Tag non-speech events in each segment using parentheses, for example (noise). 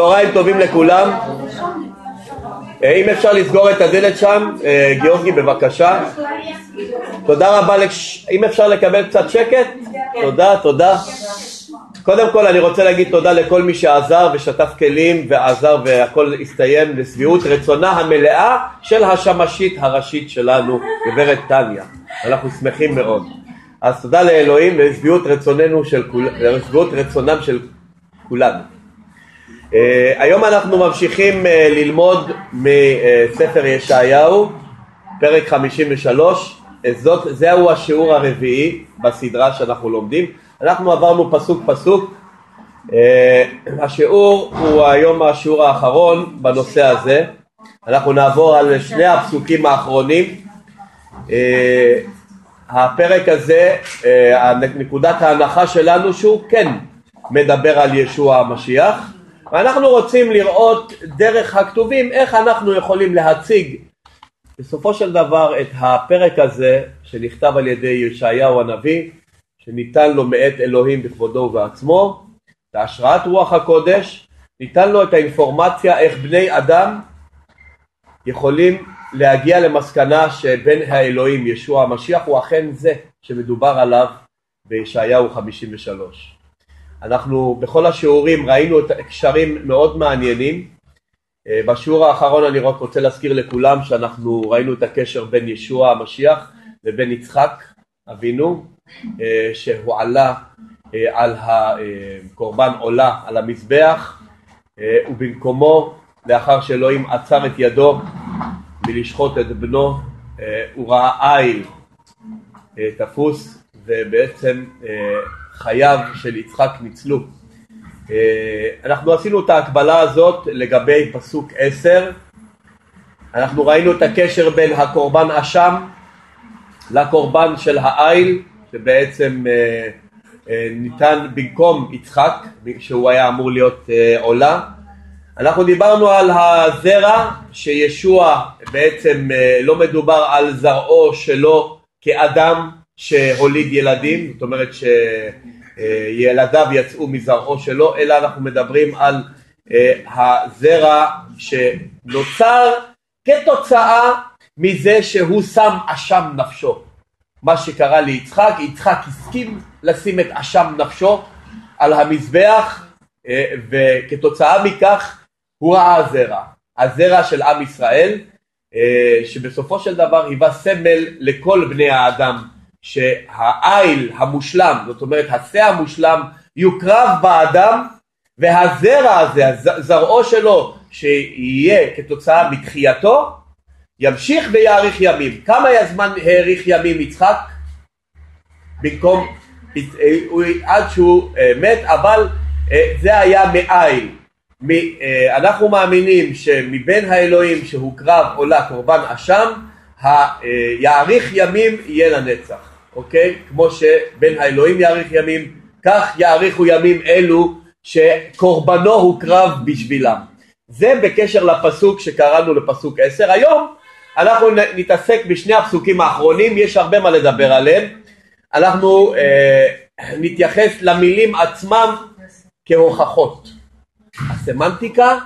צהריים טובים לכולם. אה, אם אפשר לסגור את הדלת שם, אה, גיאורגי בבקשה. תודה רבה. אם אפשר לקבל קצת שקט? תודה, תודה. קודם כל אני רוצה להגיד תודה לכל מי שעזר ושטף כלים ועזר והכל הסתיים לשביעות רצונה המלאה של השמשית הראשית שלנו, גברת טניה. אנחנו שמחים מאוד. אז תודה לאלוהים ולשביעות רצונם של כולנו. Uh, היום אנחנו ממשיכים uh, ללמוד מספר ישעיהו, פרק 53, זאת, זהו השיעור הרביעי בסדרה שאנחנו לומדים, אנחנו עברנו פסוק פסוק, uh, השיעור הוא היום השיעור האחרון בנושא הזה, אנחנו נעבור על שני הפסוקים האחרונים, uh, הפרק הזה, uh, נקודת ההנחה שלנו שהוא כן מדבר על ישוע המשיח ואנחנו רוצים לראות דרך הכתובים איך אנחנו יכולים להציג בסופו של דבר את הפרק הזה שנכתב על ידי ישעיהו הנביא שניתן לו מאת אלוהים בכבודו ובעצמו בהשראת רוח הקודש ניתן לו את האינפורמציה איך בני אדם יכולים להגיע למסקנה שבין האלוהים ישוע המשיח הוא אכן זה שמדובר עליו בישעיהו 53 אנחנו בכל השיעורים ראינו את הקשרים מאוד מעניינים. אה, בשיעור האחרון אני רק רוצה להזכיר לכולם שאנחנו ראינו את הקשר בין ישוע המשיח לבין יצחק אבינו אה, שהועלה אה, על הקורבן עולה על המזבח ובמקומו לאחר שאלוהים עצר את ידו מלשחוט את בנו הוא ראה איל תפוס ובעצם חייו של יצחק ניצלו. אה, אנחנו עשינו את ההקבלה הזאת לגבי פסוק עשר, אנחנו ראינו את הקשר בין הקורבן אשם לקורבן של העיל, שבעצם אה, אה, ניתן במקום יצחק, שהוא היה אמור להיות עולה. אנחנו דיברנו על הזרע שישוע בעצם לא מדובר על זרעו שלו כאדם שהוליד ילדים, זאת אומרת שילדיו יצאו מזרעו שלו, אלא אנחנו מדברים על אה, הזרע שנוצר כתוצאה מזה שהוא שם אשם נפשו. מה שקרה ליצחק, יצחק הסכים לשים את אשם נפשו על המזבח אה, וכתוצאה מכך הוא ראה זרע, הזרע של עם ישראל אה, שבסופו של דבר היווה סמל לכל בני האדם שהעיל המושלם, זאת אומרת השה המושלם, יוקרב באדם והזרע הזה, זרעו שלו, שיהיה כתוצאה מתחייתו, ימשיך ויאריך ימים. כמה זמן האריך ימים יצחק? במקום, עד שהוא אה, מת, אבל אה, זה היה מאיל. אה, אנחנו מאמינים שמבין האלוהים שהוקרב עולה קורבן אשם, יאריך ימים יהיה לנצח. אוקיי? כמו שבין האלוהים יאריך ימים, כך יאריכו ימים אלו שקורבנו הוקרב בשבילם. זה בקשר לפסוק שקראנו לפסוק עשר. היום אנחנו נתעסק בשני הפסוקים האחרונים, יש הרבה מה לדבר עליהם. אנחנו אה, נתייחס למילים עצמם כהוכחות. הסמנטיקה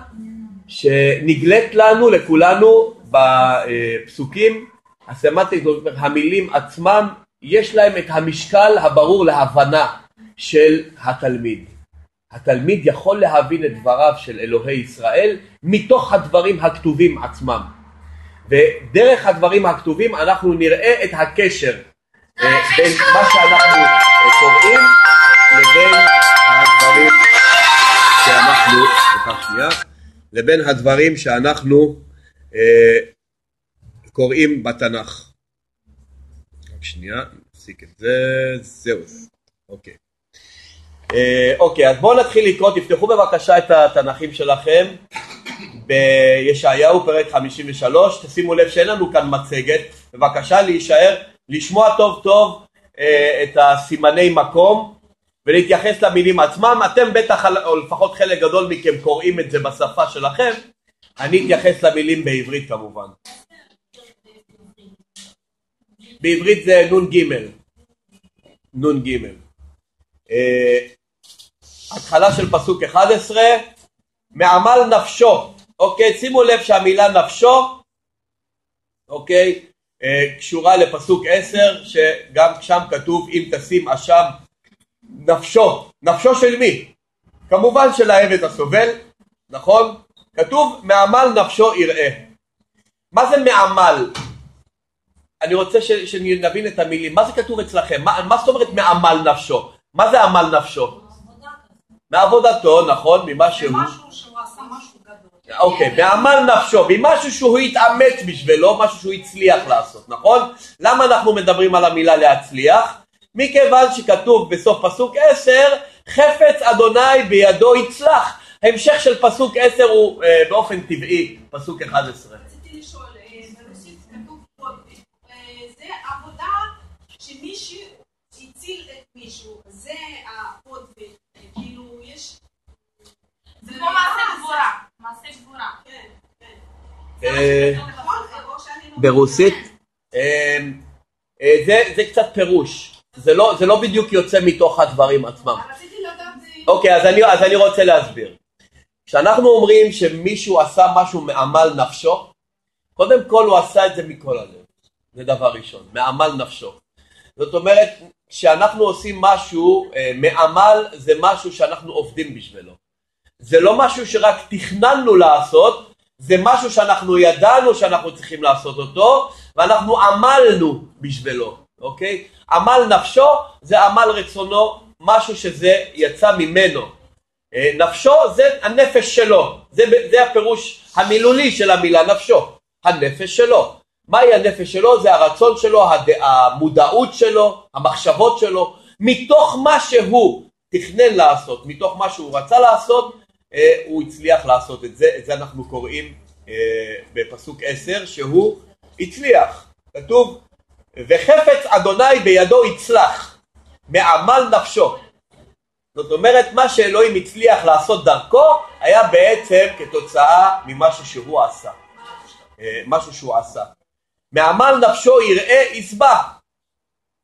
שנגלית לנו, לכולנו, בפסוקים, הסמנטיקה, זאת אומרת, המילים עצמם יש להם את המשקל הברור להבנה של התלמיד. התלמיד יכול להבין את דבריו של אלוהי ישראל מתוך הדברים הכתובים עצמם. ודרך הדברים הכתובים אנחנו נראה את הקשר אה, בין מה שאנחנו אה, קוראים לבין הדברים שאנחנו, סליחה שנייה, לבין הדברים שאנחנו אה, קוראים בתנ"ך. שנייה, נפסיק את זה, זהו, אוקיי. אה, אוקיי, אז בואו נתחיל לקרוא, תפתחו בבקשה את התנ"כים שלכם בישעיהו פרק 53, תשימו לב שאין לנו כאן מצגת, בבקשה להישאר, לשמוע טוב טוב אה, את הסימני מקום ולהתייחס למילים עצמם, אתם בטח, או לפחות חלק גדול מכם קוראים את זה בשפה שלכם, אני אתייחס למילים בעברית כמובן. בעברית זה נ"ג. נ"ג. אה, התחלה של פסוק 11, מעמל נפשו, אוקיי? שימו לב שהמילה נפשו, אוקיי? אה, קשורה לפסוק עשר, שגם שם כתוב אם תשים אשם נפשו, נפשו של מי? כמובן של העבד הסובל, נכון? כתוב מעמל נפשו יראה. מה זה מעמל? אני רוצה ש, שנבין את המילים. מה זה כתוב אצלכם? מה, מה זאת אומרת מעמל נפשו? מה זה עמל נפשו? מעבודתו, נכון, ממה שהוא. אוקיי, בעמל נפשו, ממשהו שהוא התאמץ בשבילו, משהו שהוא הצליח לעשות, נכון? למה אנחנו מדברים על המילה להצליח? מכיוון שכתוב בסוף פסוק עשר, חפץ אדוני בידו יצלח. ההמשך של פסוק עשר הוא אה, באופן טבעי פסוק אחד עשרה. רציתי לשאול, אה, ברוסית כתוב פה, אה, זה עבודה שמישהו הציל את מישהו, זה ה подвиг, כאילו יש... זה כמו מעשה גבורה, מעשה גבורה. כן, כן. אה, נכון? או שאני לא- ברוסית? אה, אה, זה, זה קצת פירוש, זה לא, זה לא בדיוק יוצא מתוך הדברים עצמם. אוקיי, אז אני, אז אני רוצה להסביר. כשאנחנו אומרים שמישהו עשה משהו מעמל נפשו, קודם כל הוא עשה את זה מכל הלב. זה דבר ראשון, מעמל נפשו. זאת אומרת, כשאנחנו עושים משהו אה, מעמל, זה משהו שאנחנו עובדים בשבילו. זה לא משהו שרק תכננו לעשות, זה משהו שאנחנו ידענו שאנחנו צריכים לעשות אותו, ואנחנו עמלנו בשבילו, אוקיי? עמל נפשו זה עמל רצונו, משהו שזה יצא ממנו. אה, נפשו זה הנפש שלו, זה, זה הפירוש המילולי של המילה נפשו, הנפש שלו. מהי הנפש שלו? זה הרצון שלו, הד... המודעות שלו, המחשבות שלו, מתוך מה שהוא תכנן לעשות, מתוך מה שהוא רצה לעשות, הוא הצליח לעשות את זה, את זה אנחנו קוראים אה, בפסוק 10, שהוא הצליח. כתוב, וחפץ אדוני בידו יצלח, מעמל נפשו. זאת אומרת, מה שאלוהים הצליח לעשות דרכו, היה בעצם כתוצאה ממשהו שהוא עשה. אה, משהו שהוא עשה. מעמל נפשו יראה יסבע.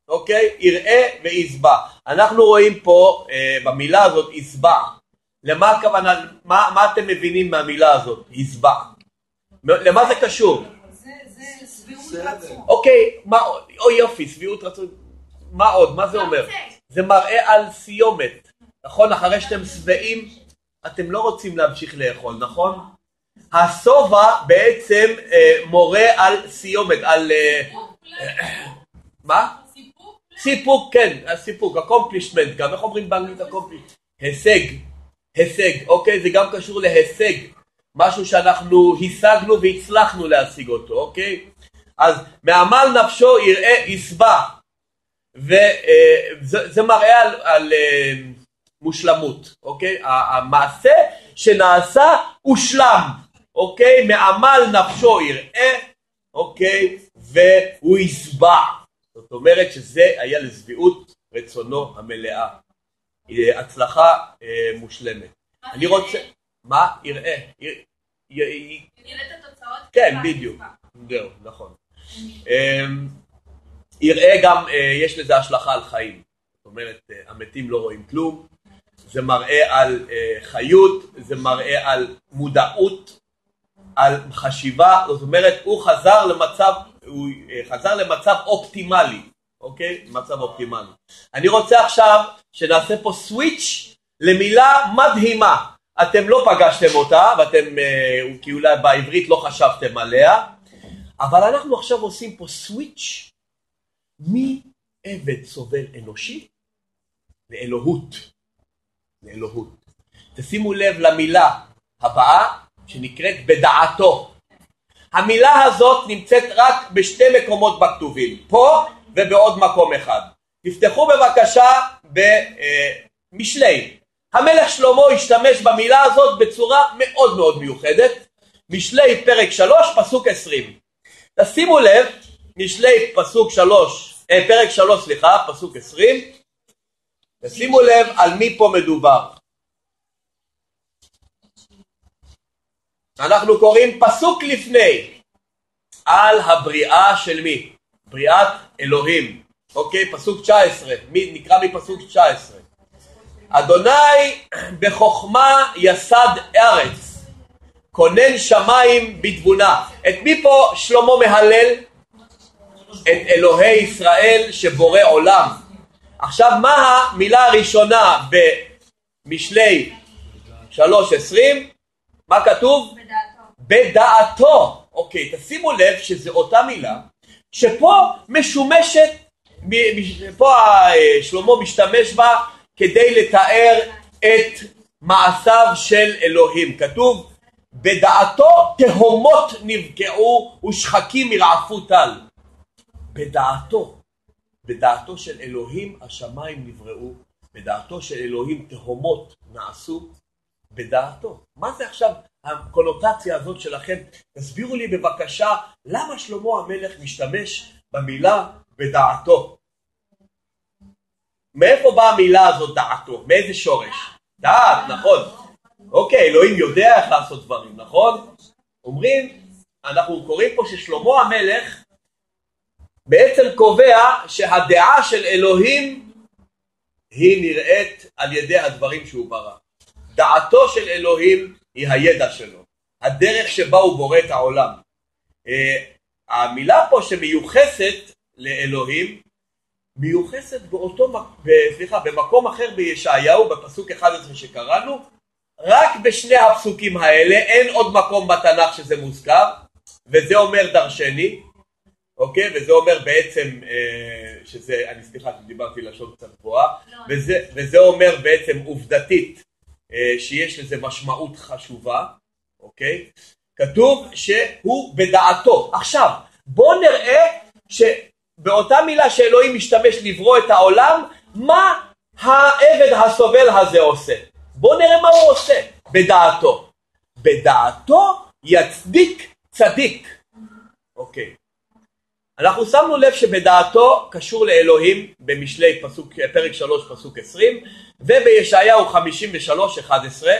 אוקיי? יראה ויסבע. אנחנו רואים פה אה, במילה הזאת יסבע. למה הכוונה, מה, מה אתם מבינים מהמילה הזאת? יסבע. למה זה קשור? זה זה שביעות רצון. אוקיי, מה עוד? אוי יופי, שביעות רצון. מה עוד? מה זה אומר? זה מראה על סיומת. נכון? אחרי שאתם שבעים, אתם לא רוצים להמשיך לאכול, נכון? השובע בעצם אה, מורה על סיומת, על... אה, מה? סיפוק סיפוק, כן, הסיפוק, accomplishment, גם איך אומרים באנגלית accomplishment? הישג, הישג, אוקיי? זה גם קשור להישג, משהו שאנחנו השגנו והצלחנו להשיג אותו, אוקיי? אז מעמל נפשו יראה יסבע, וזה מראה על, על אה, מושלמות, אוקיי? המעשה שנעשה הושלם, אוקיי? מעמל נפשו יראה, אוקיי? והוא יסבע. זאת אומרת שזה היה לשביעות רצונו המלאה. אה, הצלחה אה, מושלמת. אני רוצה... מה? יראה. נראה את התוצאות. כן, בדיוק. זהו, נכון. אמ, יראה גם, אה, יש לזה השלכה על חיים. זאת אומרת, המתים לא רואים כלום. זה מראה על חיות, זה מראה על מודעות, על חשיבה. זאת אומרת, הוא חזר למצב, הוא חזר למצב אופטימלי. אוקיי? מצב אופטימלי. אני רוצה עכשיו שנעשה פה סוויץ' למילה מדהימה. אתם לא פגשתם אותה, ואתם, אה, כי אולי בעברית לא חשבתם עליה, אבל אנחנו עכשיו עושים פה סוויץ' מעבד סובל אנושי לאלוהות. לאלוהות. תשימו לב למילה הבאה שנקראת בדעתו. המילה הזאת נמצאת רק בשתי מקומות בכתובים, פה ובעוד מקום אחד. תפתחו בבקשה במשלי. המלך שלמה השתמש במילה הזאת בצורה מאוד מאוד מיוחדת. משלי פרק 3 פסוק 20. תשימו לב, משלי פסוק 3, אה, פרק 3 סליחה, פסוק 20. תשימו לב על מי פה מדובר. אנחנו קוראים פסוק לפני על הבריאה של מי? בריאת אלוהים. אוקיי, פסוק 19. מי נקרא מפסוק 19? אדוני בחוכמה יסד ארץ כונן שמיים בתבונה. את מי פה שלמה מהלל? את אלוהי ישראל שבורא עולם. עכשיו מה המילה הראשונה במשלי 3.20? מה כתוב? בדעתו. בדעתו. אוקיי, תשימו לב שזו אותה מילה שפה משומשת, פה אה, שלמה משתמש בה כדי לתאר את מעשיו של אלוהים. כתוב בדעתו תהומות נבקעו ושחקים ירעפו טל. בדעתו, בדעתו של אלוהים השמיים נבראו, בדעתו של אלוהים תהומות נעשו, בדעתו. מה זה עכשיו הקונוטציה הזאת שלכם? תסבירו לי בבקשה למה שלמה המלך משתמש במילה בדעתו. מאיפה באה המילה הזאת דעתו? מאיזה שורש? דעת, נכון. אוקיי, אלוהים יודע איך לעשות דברים, נכון? אומרים, אנחנו קוראים פה ששלמה המלך בעצם קובע שהדעה של אלוהים היא נראית על ידי הדברים שהוא ברא. דעתו של אלוהים היא הידע שלו, הדרך שבה הוא בורא את העולם. אה, המילה פה שמיוחסת לאלוהים, מיוחסת באותו, סליחה, במקום אחר בישעיהו, בפסוק 11 שקראנו, רק בשני הפסוקים האלה, אין עוד מקום בתנ"ך שזה מוזכר, וזה אומר דרשני, אוקיי? וזה אומר בעצם, אה, שזה, אני סליחה, דיברתי לשון קצת גבוהה, וזה, וזה אומר בעצם עובדתית שיש לזה משמעות חשובה, אוקיי? כתוב שהוא בדעתו. עכשיו, בואו נראה שבאותה מילה שאלוהים משתמש לברוא את העולם, מה העבד הסובל הזה עושה? בואו נראה מה הוא עושה בדעתו. בדעתו יצדיק צדיק. אוקיי. אנחנו שמנו לב שבדעתו קשור לאלוהים במשלי פסוק, פרק 3 פסוק 20 ובישעיהו 53 11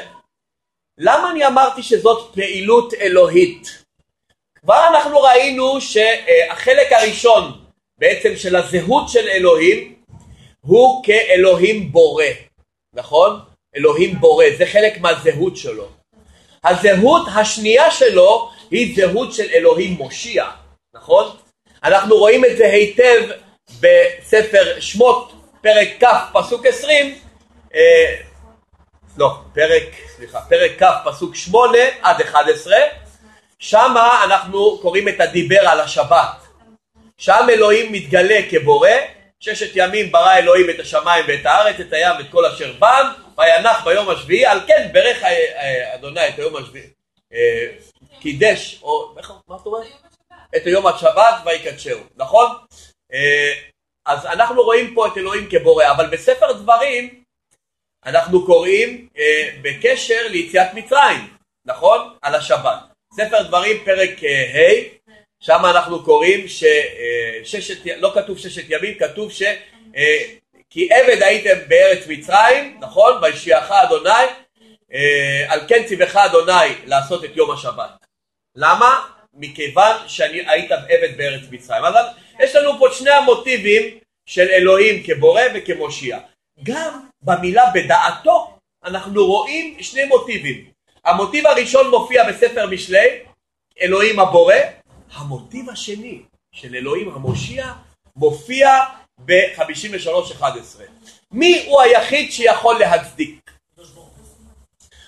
למה אני אמרתי שזאת פעילות אלוהית? כבר אנחנו ראינו שהחלק הראשון בעצם של הזהות של אלוהים הוא כאלוהים בורא, נכון? אלוהים בורא, זה חלק מהזהות שלו. הזהות השנייה שלו היא זהות של אלוהים מושיע, נכון? אנחנו רואים את זה היטב בספר שמות, פרק כ', פסוק 20, אה, לא, פרק, סליחה, פרק כ', פסוק 8 עד 11, שמה אנחנו קוראים את הדיבר על השבת. שם אלוהים מתגלה כבורא, ששת ימים ברא אלוהים את השמיים ואת הארץ, את הים ואת כל אשר בם, וינח ביום השביעי, על כן ברך אה, אה, אדוני את היום השביעי, אה, קידש, או איך, מה את אומרת? את היום השבת ויקדשהו, נכון? אה, אז אנחנו רואים פה את אלוהים כבורא, אבל בספר דברים אנחנו קוראים אה, בקשר ליציאת מצרים, נכון? על השבת. ספר דברים פרק אה, ה', שם אנחנו קוראים שששת, לא כתוב ששת ימים, כתוב ש... כי עבד הייתם בארץ מצרים, נכון? וישיעך אדוני, אה, על כן ציווך אדוני לעשות את יום השבת. למה? מכיוון שאני היית עבד בארץ מצרים. אבל יש לנו פה שני המוטיבים של אלוהים כבורא וכמושיע. גם במילה בדעתו אנחנו רואים שני מוטיבים. המוטיב הראשון מופיע בספר משלי, אלוהים הבורא. המוטיב השני של אלוהים המושיע מופיע ב-53-11. מי הוא היחיד שיכול להצדיק?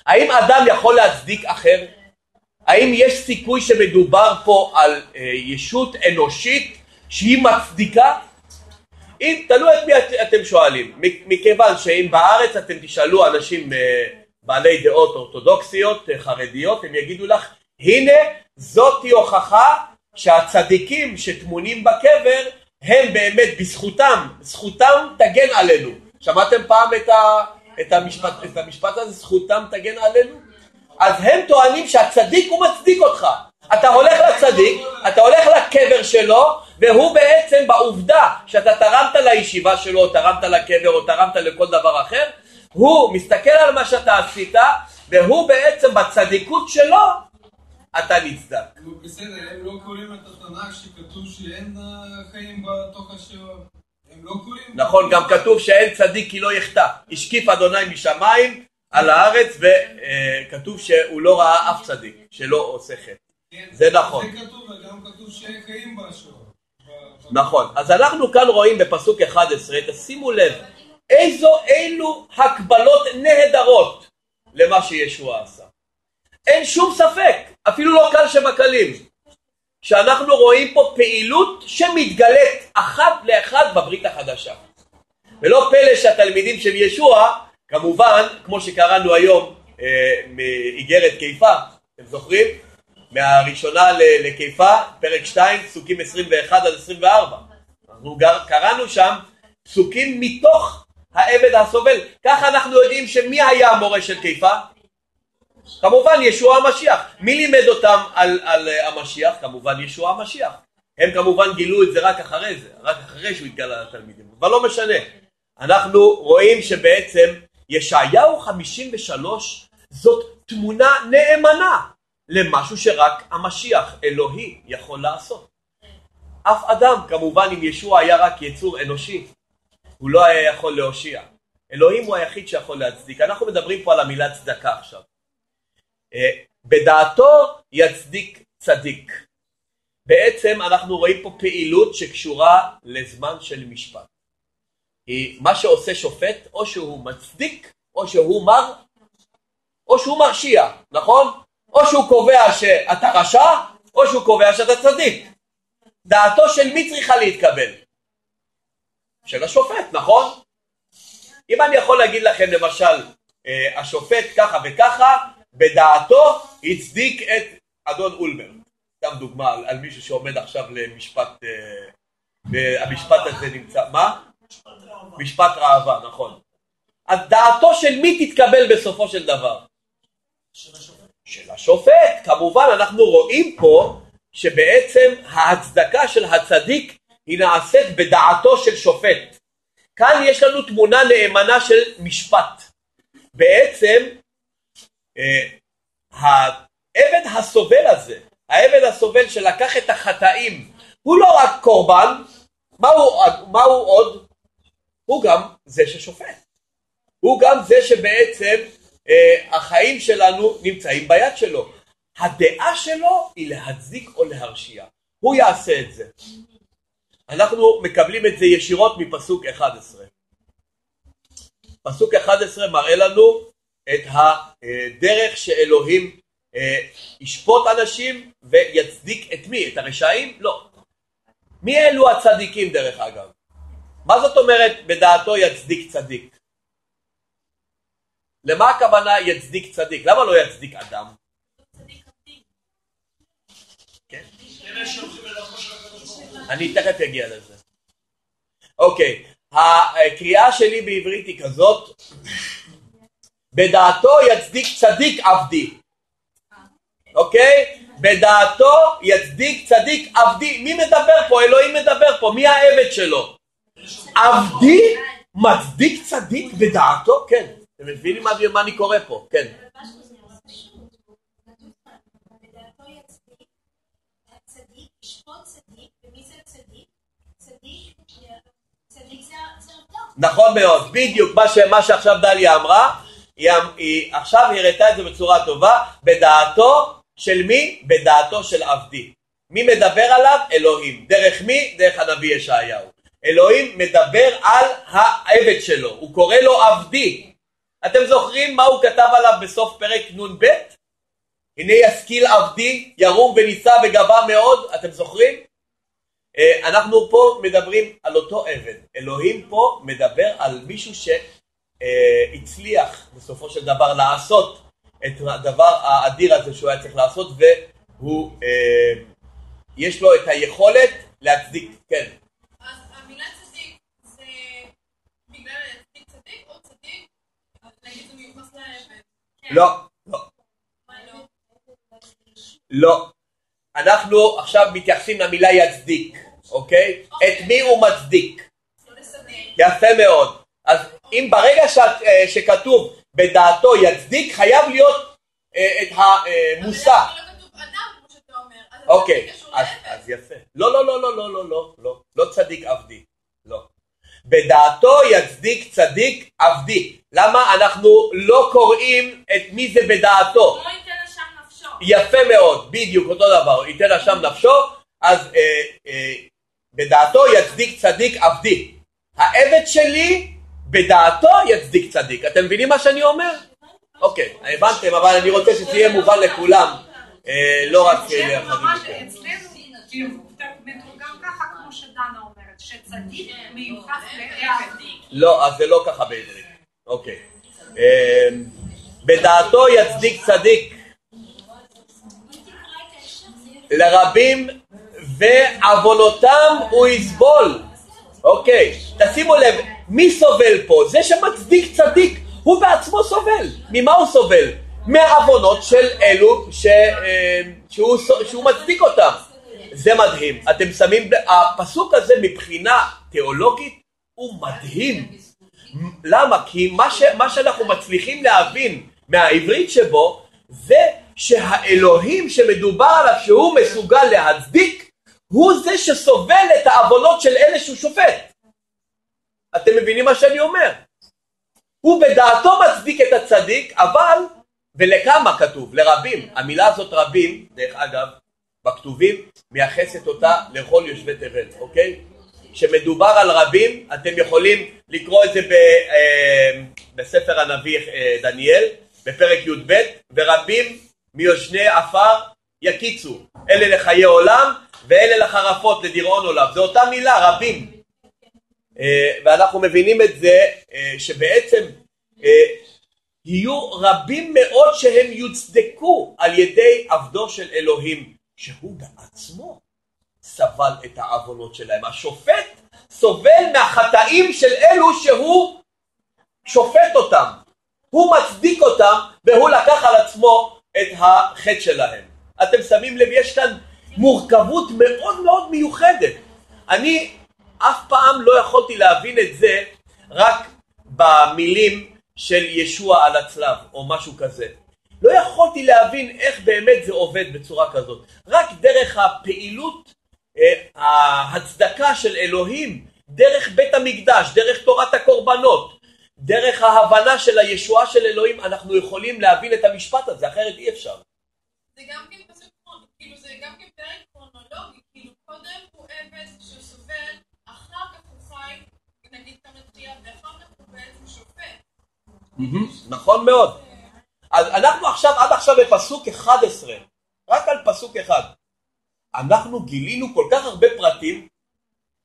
האם אדם יכול להצדיק אחר? האם יש סיכוי שמדובר פה על אה, ישות אנושית שהיא מצדיקה? אם, תלוי את מי את, אתם שואלים, מכיוון שאם בארץ אתם תשאלו אנשים אה, בעלי דעות אורתודוקסיות, אה, חרדיות, הם יגידו לך, הנה זאתי הוכחה שהצדיקים שטמונים בקבר הם באמת בזכותם, זכותם תגן עלינו. שמעתם פעם את, ה, את, המשפט, את המשפט הזה, זכותם תגן עלינו? אז הם טוענים שהצדיק הוא מצדיק אותך. אתה הולך לצדיק, אתה הולך לקבר שלו, והוא בעצם בעובדה שאתה תרמת לישיבה שלו, או תרמת לקבר, או תרמת לכל דבר אחר, הוא מסתכל על מה שאתה עשית, והוא בעצם בצדיקות שלו, אתה נצדק. נו, בסדר, הם לא קוראים את התנ"ך שכתוב שאין אה, חיים בתוך השאור. הם לא קוראים... נכון, גם כתוב שאין צדיק כי לא יחטא. השקיף אדוני משמיים על הארץ, וכתוב שהוא לא ראה אף צדיק שלא עושה חטא. כן, זה נכון. זה כתוב, וגם כתוב שחיים באשור. נכון. אז אנחנו כאן רואים בפסוק 11, תשימו לב, איזו, אילו הקבלות נהדרות למה שישוע עשה. אין שום ספק, אפילו לא קל שבקלים, שאנחנו רואים פה פעילות שמתגלית אחת לאחד בברית החדשה. ולא פלא שהתלמידים של ישוע, כמובן, כמו שקראנו היום אה, מאיגרת קיפה, אתם זוכרים? מהראשונה לקיפה, פרק 2, פסוקים 21 עד 24. אנחנו קראנו שם פסוקים מתוך העבד הסובל. ככה אנחנו יודעים שמי היה המורה של קיפה? כמובן ישוע המשיח. מי לימד אותם על, על uh, המשיח? כמובן ישוע המשיח. הם כמובן גילו את זה רק אחרי זה, רק אחרי שהוא התגלה לתלמידים, אבל לא משנה. אנחנו רואים שבעצם ישעיהו 53 זאת תמונה נאמנה למשהו שרק המשיח אלוהי יכול לעשות. אף אדם, כמובן אם ישוע היה רק יצור אנושי, הוא לא היה יכול להושיע. אלוהים הוא היחיד שיכול להצדיק. אנחנו מדברים פה על המילה צדקה עכשיו. אה, בדעתו יצדיק צדיק. בעצם אנחנו רואים פה פעילות שקשורה לזמן של משפט. מה שעושה שופט, או שהוא מצדיק, או שהוא מר, או שהוא מרשיע, נכון? או שהוא קובע שאתה רשע, או שהוא קובע שאתה צדיק. דעתו של מי צריכה להתקבל? של השופט, נכון? אם אני יכול להגיד לכם למשל, אה, השופט ככה וככה, בדעתו הצדיק את אדון אולמר. סתם דוגמה על, על מישהו שעומד עכשיו למשפט, אה, והמשפט הזה נמצא, מה? משפט ראווה, נכון. אז דעתו של מי תתקבל בסופו של דבר? של השופט. כמובן אנחנו רואים פה שבעצם ההצדקה של הצדיק היא נעשית בדעתו של שופט. כאן יש לנו תמונה נאמנה של משפט. בעצם אה, העבד הסובל הזה, העבד הסובל שלקח את החטאים, הוא לא רק קורבן, מה הוא, מה הוא עוד? הוא גם זה ששופט. הוא גם זה שבעצם אה, החיים שלנו נמצאים ביד שלו. הדעה שלו היא להצדיק או להרשיע. הוא יעשה את זה. אנחנו מקבלים את זה ישירות מפסוק 11. פסוק 11 מראה לנו את הדרך שאלוהים אה, ישפוט אנשים ויצדיק את מי? את הרשעים? לא. מי אלו הצדיקים דרך אגב? מה זאת אומרת בדעתו יצדיק צדיק? למה הכוונה יצדיק צדיק? למה לא יצדיק אדם? כן. אני תכף אגיע לזה. אוקיי, הקריאה שלי בעברית היא כזאת, בדעתו יצדיק צדיק עבדי. אוקיי? בדעתו יצדיק צדיק עבדי. מי מדבר פה? אלוהים מדבר פה. מי העבד שלו? עבדי מצדיק צדיק בדעתו? כן. אתם מבינים מה, אני קורא פה? כן. נכון מאוד, בדיוק מה, ש, מה שעכשיו דליה אמרה, היא, אמ- היא עכשיו הראתה את זה בצורה טובה, בדעתו של מי? בדעתו של עבדי. מי מדבר עליו? אלוהים. דרך מי? דרך הנביא ישעיהו. אלוהים מדבר על העבד שלו, הוא קורא לו עבדי. אתם זוכרים מה הוא כתב עליו בסוף פרק נ"ב? הנה ישכיל עבדי, ירום ונישא בגבה מאוד, אתם זוכרים? אה, אנחנו פה מדברים על אותו עבד. אלוהים פה מדבר על מישהו שהצליח בסופו של דבר לעשות את הדבר האדיר הזה שהוא היה צריך לעשות, והוא, אה, יש לו את היכולת להצדיק, כן. לא, לא. לא. אנחנו עכשיו מתייחסים למילה יצדיק, אוקיי? את מי הוא מצדיק? יפה מאוד. אז אם ברגע אה, שכתוב בדעתו יצדיק, חייב להיות אה, את המושא. אה, אוקיי, אז יפה. לא, לא, לא, לא, לא, לא, לא, לא צדיק עבדי. בדעתו יצדיק צדיק עבדי. למה אנחנו לא קוראים את מי זה בדעתו? כמו ייתן השם נפשו. יפה מאוד, בדיוק אותו דבר, ייתן השם נפשו, אז אה, אה, בדעתו יצדיק צדיק עבדי. העבד שלי בדעתו יצדיק צדיק. אתם מבינים מה שאני אומר? אוקיי, הבנתם, אבל אני רוצה שזה יהיה מובן לכולם, אה, לא רק מכם. אצלנו כאילו, מתורגם ככה כמו שדנה אומרת, שצדיק מיוחס לעבד. לא, אז זה לא ככה בעברית. אוקיי. אה, בדעתו יצדיק צדיק לרבים ועוונותם הוא יסבול. אוקיי, תשימו לב, מי סובל פה? זה שמצדיק צדיק, הוא בעצמו סובל. ממה הוא סובל? מהעוונות של אלו ש, אה, שהוא, שהוא מצדיק אותם. זה מדהים. אתם שמים, הפסוק הזה מבחינה תיאולוגית הוא מדהים. למה? כי מה, ש, מה שאנחנו מצליחים להבין מהעברית שבו זה שהאלוהים שמדובר עליו שהוא מסוגל להצדיק הוא זה שסובל את העוונות של אלה שהוא שופט. אתם מבינים מה שאני אומר? הוא בדעתו מצדיק את הצדיק, אבל, ולכמה כתוב? לרבים. המילה הזאת רבים, דרך אגב, בכתובים, מייחסת אותה לכל יושבי תבל, אוקיי? כשמדובר על רבים, אתם יכולים לקרוא את זה ב, אה, בספר הנביא אה, דניאל, בפרק י"ב, ורבים מיושני עפר יקיצו, אלה לחיי עולם ואלה לחרפות לדיראון עולם, זו אותה מילה, רבים. אה, ואנחנו מבינים את זה אה, שבעצם אה, יהיו רבים מאוד שהם יוצדקו על ידי עבדו של אלוהים, שהוא בעצמו סבל את העוונות שלהם. השופט סובל מהחטאים של אלו שהוא שופט אותם. הוא מצדיק אותם והוא לקח על עצמו את החטא שלהם. אתם שמים לב, יש כאן מורכבות מאוד מאוד מיוחדת. אני אף פעם לא יכולתי להבין את זה רק במילים של ישוע על הצלב או משהו כזה. לא יכולתי להבין איך באמת זה עובד בצורה כזאת. רק דרך הפעילות, אה, ההצדקה של אלוהים, דרך בית המקדש, דרך תורת הקורבנות, דרך ההבנה של הישועה של אלוהים, אנחנו יכולים להבין את המשפט הזה, אחרת אי אפשר. זה גם כן כרונ- כאילו זה גם כן פרק כרונולוגי, כאילו קודם הוא עבד שסובל, אחר כך הוא חי, נגיד כמתחייה, ואחר כך הוא בעצם שופט. נכון מאוד. אז אנחנו עכשיו, עד עכשיו בפסוק 11, רק על פסוק אחד. אנחנו גילינו כל כך הרבה פרטים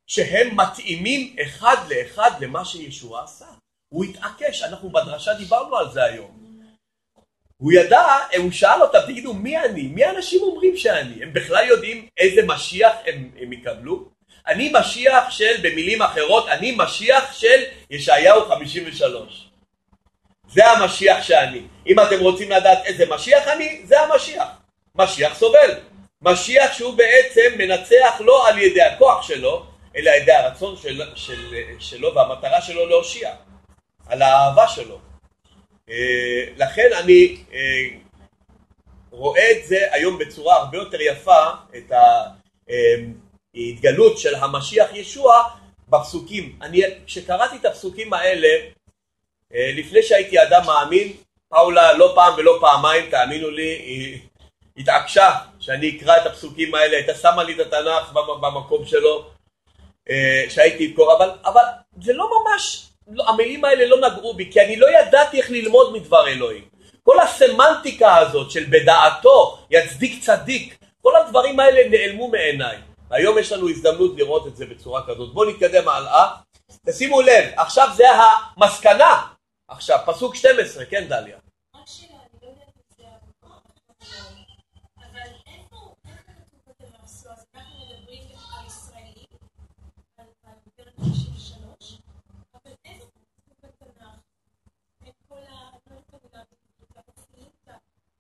שהם מתאימים אחד לאחד למה שישוע עשה. הוא התעקש, אנחנו בדרשה דיברנו על זה היום. הוא ידע, הוא שאל אותם, תגידו מי אני? מי האנשים אומרים שאני? הם בכלל יודעים איזה משיח הם, הם יקבלו? אני משיח של, במילים אחרות, אני משיח של ישעיהו 53. זה המשיח שאני. אם אתם רוצים לדעת איזה משיח אני, זה המשיח. משיח סובל. משיח שהוא בעצם מנצח לא על ידי הכוח שלו, אלא על ידי הרצון של, של, שלו והמטרה שלו להושיע. על האהבה שלו. אה, לכן אני אה, רואה את זה היום בצורה הרבה יותר יפה, את ההתגלות של המשיח ישוע בפסוקים. אני, כשקראתי את הפסוקים האלה, אה, לפני שהייתי אדם מאמין, פאולה לא פעם ולא פעמיים, תאמינו לי, היא התעקשה שאני אקרא את הפסוקים האלה, הייתה שמה לי את התנ"ך במ- במקום שלו, אה, שהייתי קורא, אבל, אבל זה לא ממש, לא, המילים האלה לא נגעו בי, כי אני לא ידעתי איך ללמוד מדבר אלוהים. כל הסמנטיקה הזאת של בדעתו, יצדיק צדיק, כל הדברים האלה נעלמו מעיניי. היום יש לנו הזדמנות לראות את זה בצורה כזאת. בואו נתקדם הלאה. תשימו לב, עכשיו זה המסקנה. עכשיו, פסוק 12, כן דליה. רק שאלה, אני לא יודעת אם זה המקום, אבל איפה, איך זה כתוב בתנ"ך? אז אנחנו מדברים על ישראלים, על על פרק 63, אבל איפה כתוב בתנ"ך את כל ה... לא את המילה בדיוק, האופיות,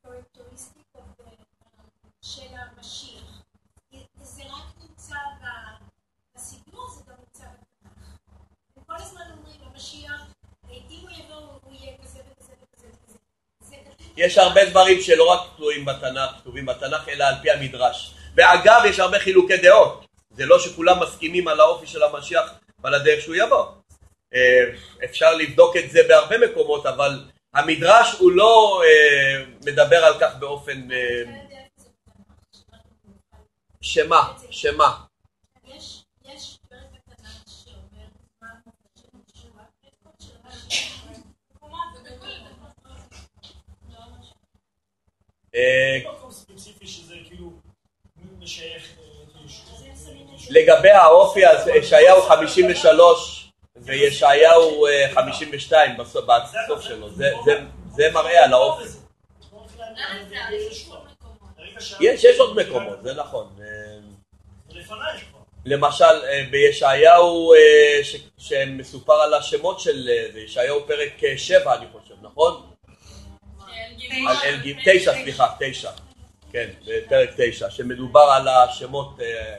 ה characteristic של המשיח? זה רק נמצא ב- בסידור, זה גם נמצא בתנ"ך. הם כל הזמן אומרים, המשיח, אם הוא יבוא, הוא יהיה כזה וכזה וכזה וכזה. זה כתוב יש הרבה דברים שלא רק כתובים בתנ"ך, כתובים בתנ"ך, אלא על פי המדרש. ואגב, יש הרבה חילוקי דעות. זה לא שכולם מסכימים על האופי של המשיח ועל הדרך שהוא יבוא. אה, אפשר לבדוק את זה בהרבה מקומות, אבל המדרש הוא לא אה, מדבר על כך באופן... אה, בתנ"ך? שמה? שמה? יש יש פרק בתנ"ך שאומר מה המופת של ישוע, יש פה של רש"י, לא ממש. אה, מקום ספציפי שזה כאילו משייך אה, את ישוע. אז הם שמים את זה. לגבי האופי, אז ישעיהו 53 וישעיהו אה, 52 בסוף בסוף שלו, זה- מראה על האופי. זה יש יש עוד מקומות, זה נכון. אה. למשל אה, בישעיהו אה, שמסופר על השמות של אה, זה ישעיהו פרק אה, 7 אני חושב, נכון? על אל גיל, תשע סליחה, תשע, כן, בפרק תשע, שמדובר על השמות אה,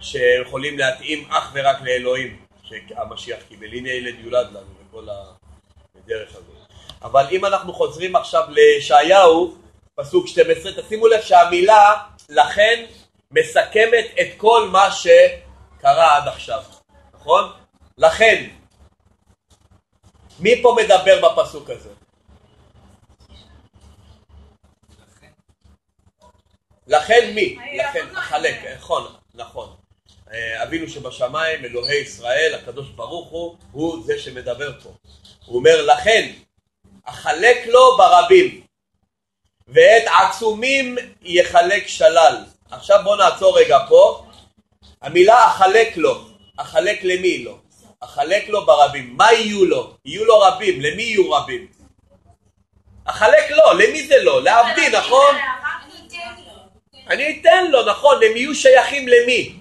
שיכולים להתאים אך ורק לאלוהים שהמשיח קיבל, הנה ילד יולד לנו וכל הדרך הזאת. אבל אם אנחנו חוזרים עכשיו לישעיהו, פסוק 12, תשימו לב שהמילה לכן מסכמת את כל מה שקרה עד עכשיו, נכון? לכן, מי פה מדבר בפסוק הזה? לכן מי? לכן, החלק, נכון, נכון. אה, אבינו שבשמיים, אלוהי ישראל, הקדוש ברוך הוא, הוא זה שמדבר פה. הוא אומר, לכן, החלק לו ברבים, ואת עצומים יחלק שלל. עכשיו בואו נעצור רגע פה. המילה החלק לו, החלק למי לו? החלק לו ברבים. מה יהיו לו? יהיו לו רבים. למי יהיו רבים? החלק לו, למי זה לא? לעבדי, נכון? אני אתן לו. נכון, הם יהיו שייכים למי?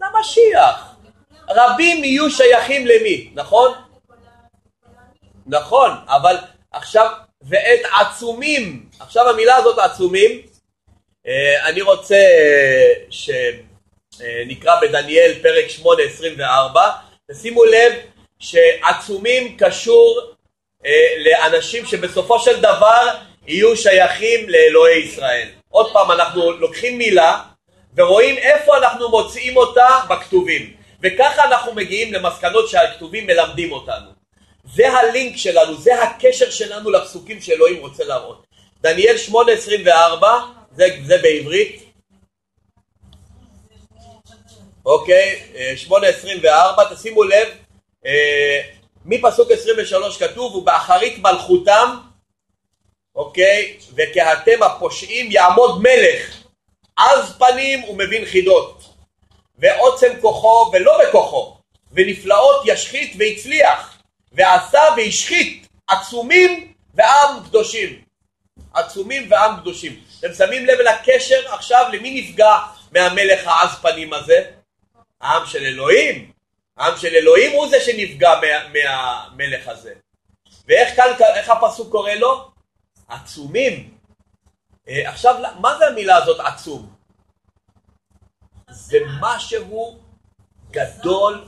למשיח. רבים יהיו שייכים למי, נכון? נכון, אבל עכשיו, ואת עצומים, עכשיו המילה הזאת עצומים, אה, אני רוצה אה, שנקרא בדניאל פרק 8, 24, תשימו לב שעצומים קשור אה, לאנשים שבסופו של דבר יהיו שייכים לאלוהי ישראל. עוד פעם, אנחנו לוקחים מילה ורואים איפה אנחנו מוצאים אותה בכתובים. וככה אנחנו מגיעים למסקנות שהכתובים מלמדים אותנו. זה הלינק שלנו, זה הקשר שלנו לפסוקים שאלוהים רוצה להראות. דניאל 8.24, זה, זה בעברית. אוקיי, אה, 8.24, תשימו לב, אה, מפסוק 23 כתוב, ובאחרית מלכותם, אוקיי, וכהתם הפושעים יעמוד מלך, עז פנים ומבין חידות, ועוצם כוחו ולא בכוחו, ונפלאות ישחית והצליח, ועשה והשחית עצומים ועם קדושים. עצומים ועם קדושים. אתם שמים לב לקשר עכשיו למי נפגע מהמלך העז פנים הזה? העם של אלוהים. העם של אלוהים הוא זה שנפגע מה, מהמלך הזה. ואיך כאן, הפסוק קורא לו? עצומים. אה, עכשיו, מה זה המילה הזאת עצום? זה משהו גדול,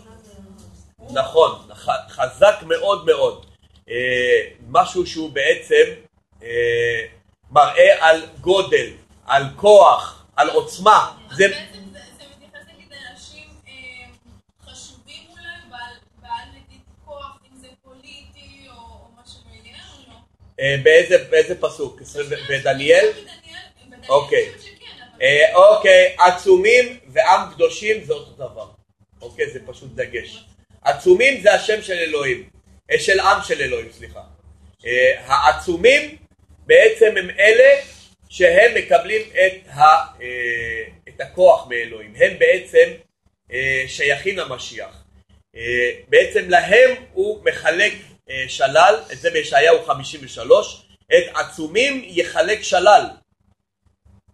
נכון, חזק מאוד מאוד. אה, משהו שהוא בעצם אה, מראה על גודל, על כוח, על עוצמה. זה באיזה, באיזה פסוק? בדניאל? אוקיי. אה, אוקיי, עצומים ועם קדושים זה אותו דבר. אוקיי, זה פשוט דגש. עצומים זה השם של אלוהים, אה, של עם של אלוהים, סליחה. אה, העצומים בעצם הם אלה שהם מקבלים את, ה, אה, את הכוח מאלוהים. הם בעצם אה, שייכים למשיח. אה, בעצם להם הוא מחלק אה, שלל, את זה בישעיהו 53, את עצומים יחלק שלל.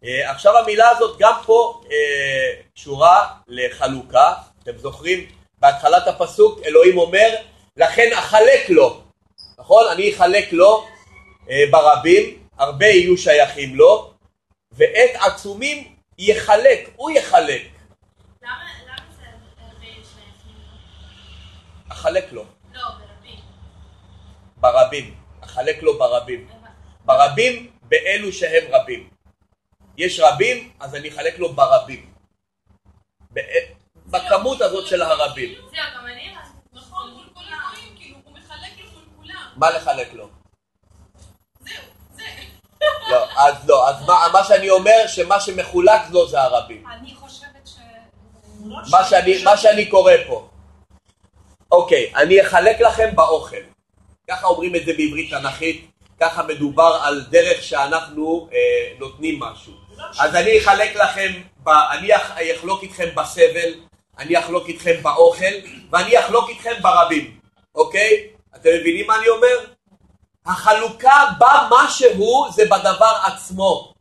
אה, עכשיו המילה הזאת גם פה אה, קשורה לחלוקה, אתם זוכרים בהתחלת הפסוק אלוהים אומר לכן אחלק לו, נכון? אני אחלק לו אה, ברבים, הרבה יהיו שייכים לו, ואת עצומים יחלק, הוא יחלק, למה למה זה הרבה שייכים? אחלק לו, לא, ברבים. ברבים, אחלק לו ברבים, ברבים באלו שהם רבים. יש רבים, אז אני אחלק לו ברבים. ב- בכמות הזאת של הרבים. זהו, גם אני הבנתי. נכון, מול כל הדברים, מה לחלק לו? זהו, זה. לא, אז לא, אז מה, שאני אומר, שמה שמחולק לו זה הרבים. אני חושבת ש... מה שאני, מה שאני קורא פה. אוקיי, אני אחלק לכם באוכל. ככה אומרים את זה בעברית תנ"כית, ככה מדובר על דרך שאנחנו אה, נותנים משהו. אז אני אחלק לכם, ב, אני אח- אחלוק איתכם בסבל, אני אחלוק איתכם באוכל, ואני אחלוק איתכם ברבים, אוקיי? אתם מבינים מה אני אומר? החלוקה במשהו זה בדבר עצמו.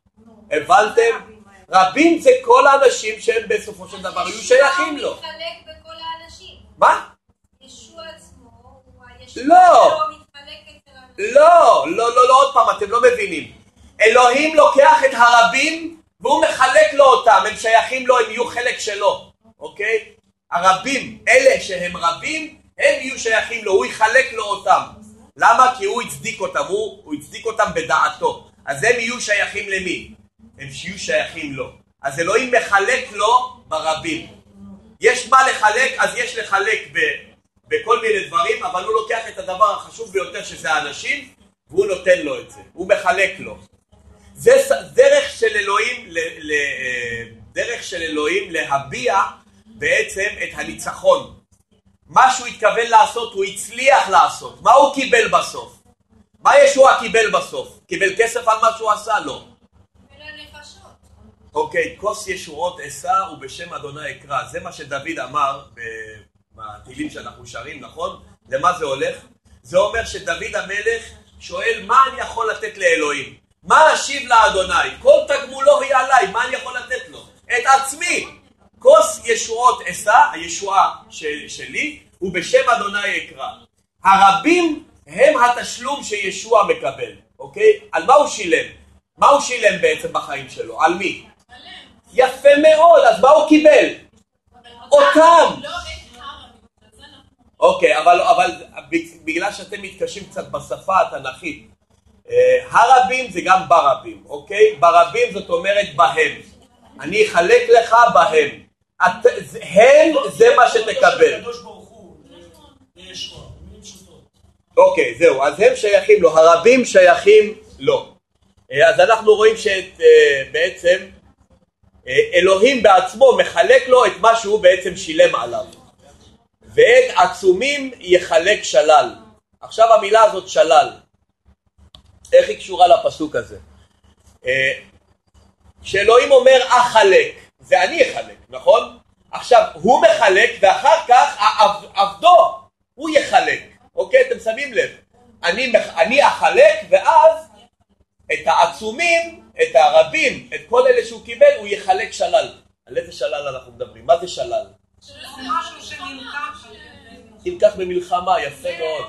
הבנתם? רבים זה כל האנשים שהם בסופו של דבר יהיו שייכים לו. מתחלק בכל האנשים. מה? ישוע עצמו, הוא הישוע לא. שלו מתחלק אצל האנשים. לא, לא, לא, לא, עוד פעם, אתם לא מבינים. אלוהים לוקח את הרבים והוא מחלק לו אותם, הם שייכים לו, הם יהיו חלק שלו, אוקיי? הרבים, אלה שהם רבים, הם יהיו שייכים לו, הוא יחלק לו אותם. למה? כי הוא הצדיק אותם, הוא, הוא הצדיק אותם בדעתו. אז הם יהיו שייכים למי? הם יהיו שייכים לו. אז אלוהים מחלק לו ברבים. יש מה לחלק, אז יש לחלק ב, בכל מיני דברים, אבל הוא לוקח את הדבר החשוב ביותר שזה האנשים, והוא נותן לו את זה, הוא מחלק לו. זה דרך של אלוהים, ל, ל, דרך של אלוהים להביע בעצם את הניצחון. מה שהוא התכוון לעשות, הוא הצליח לעשות. מה הוא קיבל בסוף? מה ישוע קיבל בסוף? קיבל כסף על מה שהוא עשה? לא. אוקיי, כוס ישועות אשא ובשם אדוני אקרא. זה מה שדוד אמר ב- בתהילים שאנחנו שרים, נכון? למה זה הולך? זה אומר שדוד המלך שואל מה אני יכול לתת לאלוהים? מה אשיב לאדוני? כל תגמולו היא עליי, מה אני יכול לתת לו? את עצמי. כוס ישועות אשא, הישועה של, שלי, ובשם אדוני אקרא. הרבים הם התשלום שישוע מקבל, אוקיי? על מה הוא שילם? מה הוא שילם בעצם בחיים שלו? על מי? יפה מאוד, אז מה הוא קיבל? אותם. לא את הרבים, זה נכון. אוקיי, אבל, אבל בגלל שאתם מתקשים קצת בשפה התנ"כית, אה, הרבים זה גם ברבים, אוקיי? ברבים זאת אומרת בהם. אני אחלק לך בהם. את, הם זה מה שתקבל. לישוע, במילים פשוטות. אוקיי, זהו, אז הם שייכים לו, הרבים שייכים לו. אה, אז אנחנו רואים שבעצם אלוהים בעצמו מחלק לו את מה שהוא בעצם שילם עליו. ואת עצומים יחלק שלל. עכשיו המילה הזאת שלל, איך היא קשורה לפסוק הזה? אה, כשאלוהים אומר אחלק, זה אני אחלק, נכון? עכשיו, הוא מחלק ואחר כך עבדו, הוא יחלק, אוקיי? אתם שמים לב. אני, אני אחלק ואז את העצומים, את הרבים, את כל אלה שהוא קיבל, הוא יחלק שלל. על איזה שלל אנחנו מדברים? מה זה שלל? נלקח במלחמה, יפה מאוד.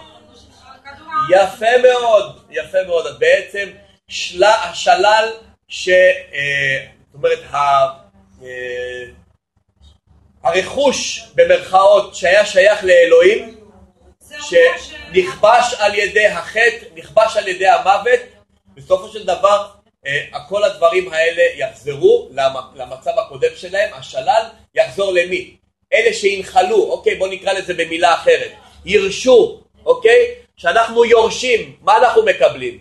יפה מאוד, יפה מאוד. אז בעצם של, השלל ש... אה, זאת אומרת, ה, אה, הרכוש במרכאות שהיה שייך לאלוהים, שנכבש על ידי החטא, נכבש על ידי המוות, בסופו של דבר אה, כל הדברים האלה יחזרו למ- למצב הקודם שלהם, השלל יחזור למי? אלה שינחלו, אוקיי, בואו נקרא לזה במילה אחרת, ירשו, אוקיי? כשאנחנו יורשים, מה אנחנו מקבלים?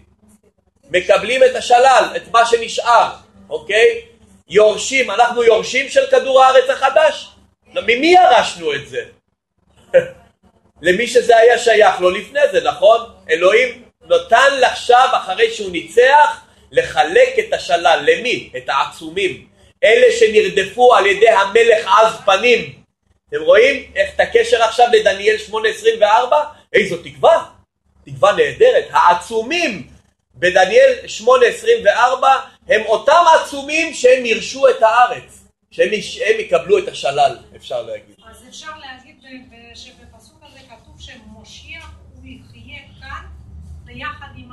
מקבלים את השלל, את מה שנשאר, אוקיי? יורשים, אנחנו יורשים של כדור הארץ החדש? לא, ממי ירשנו את זה? (laughs) למי שזה היה שייך לו לפני זה, נכון? אלוהים נתן עכשיו, אחרי שהוא ניצח, לחלק את השלל. למי? את העצומים. אלה שנרדפו על ידי המלך עז פנים. אתם רואים איך את הקשר עכשיו לדניאל 8.24? איזו תקווה. תקווה נהדרת. העצומים בדניאל 8.24 הם אותם עצומים שהם ירשו את הארץ. שהם יקבלו את השלל, אפשר להגיד. אז אפשר להגיד שבפסוק הזה כתוב שמושיע הוא יחיה כאן ביחד עם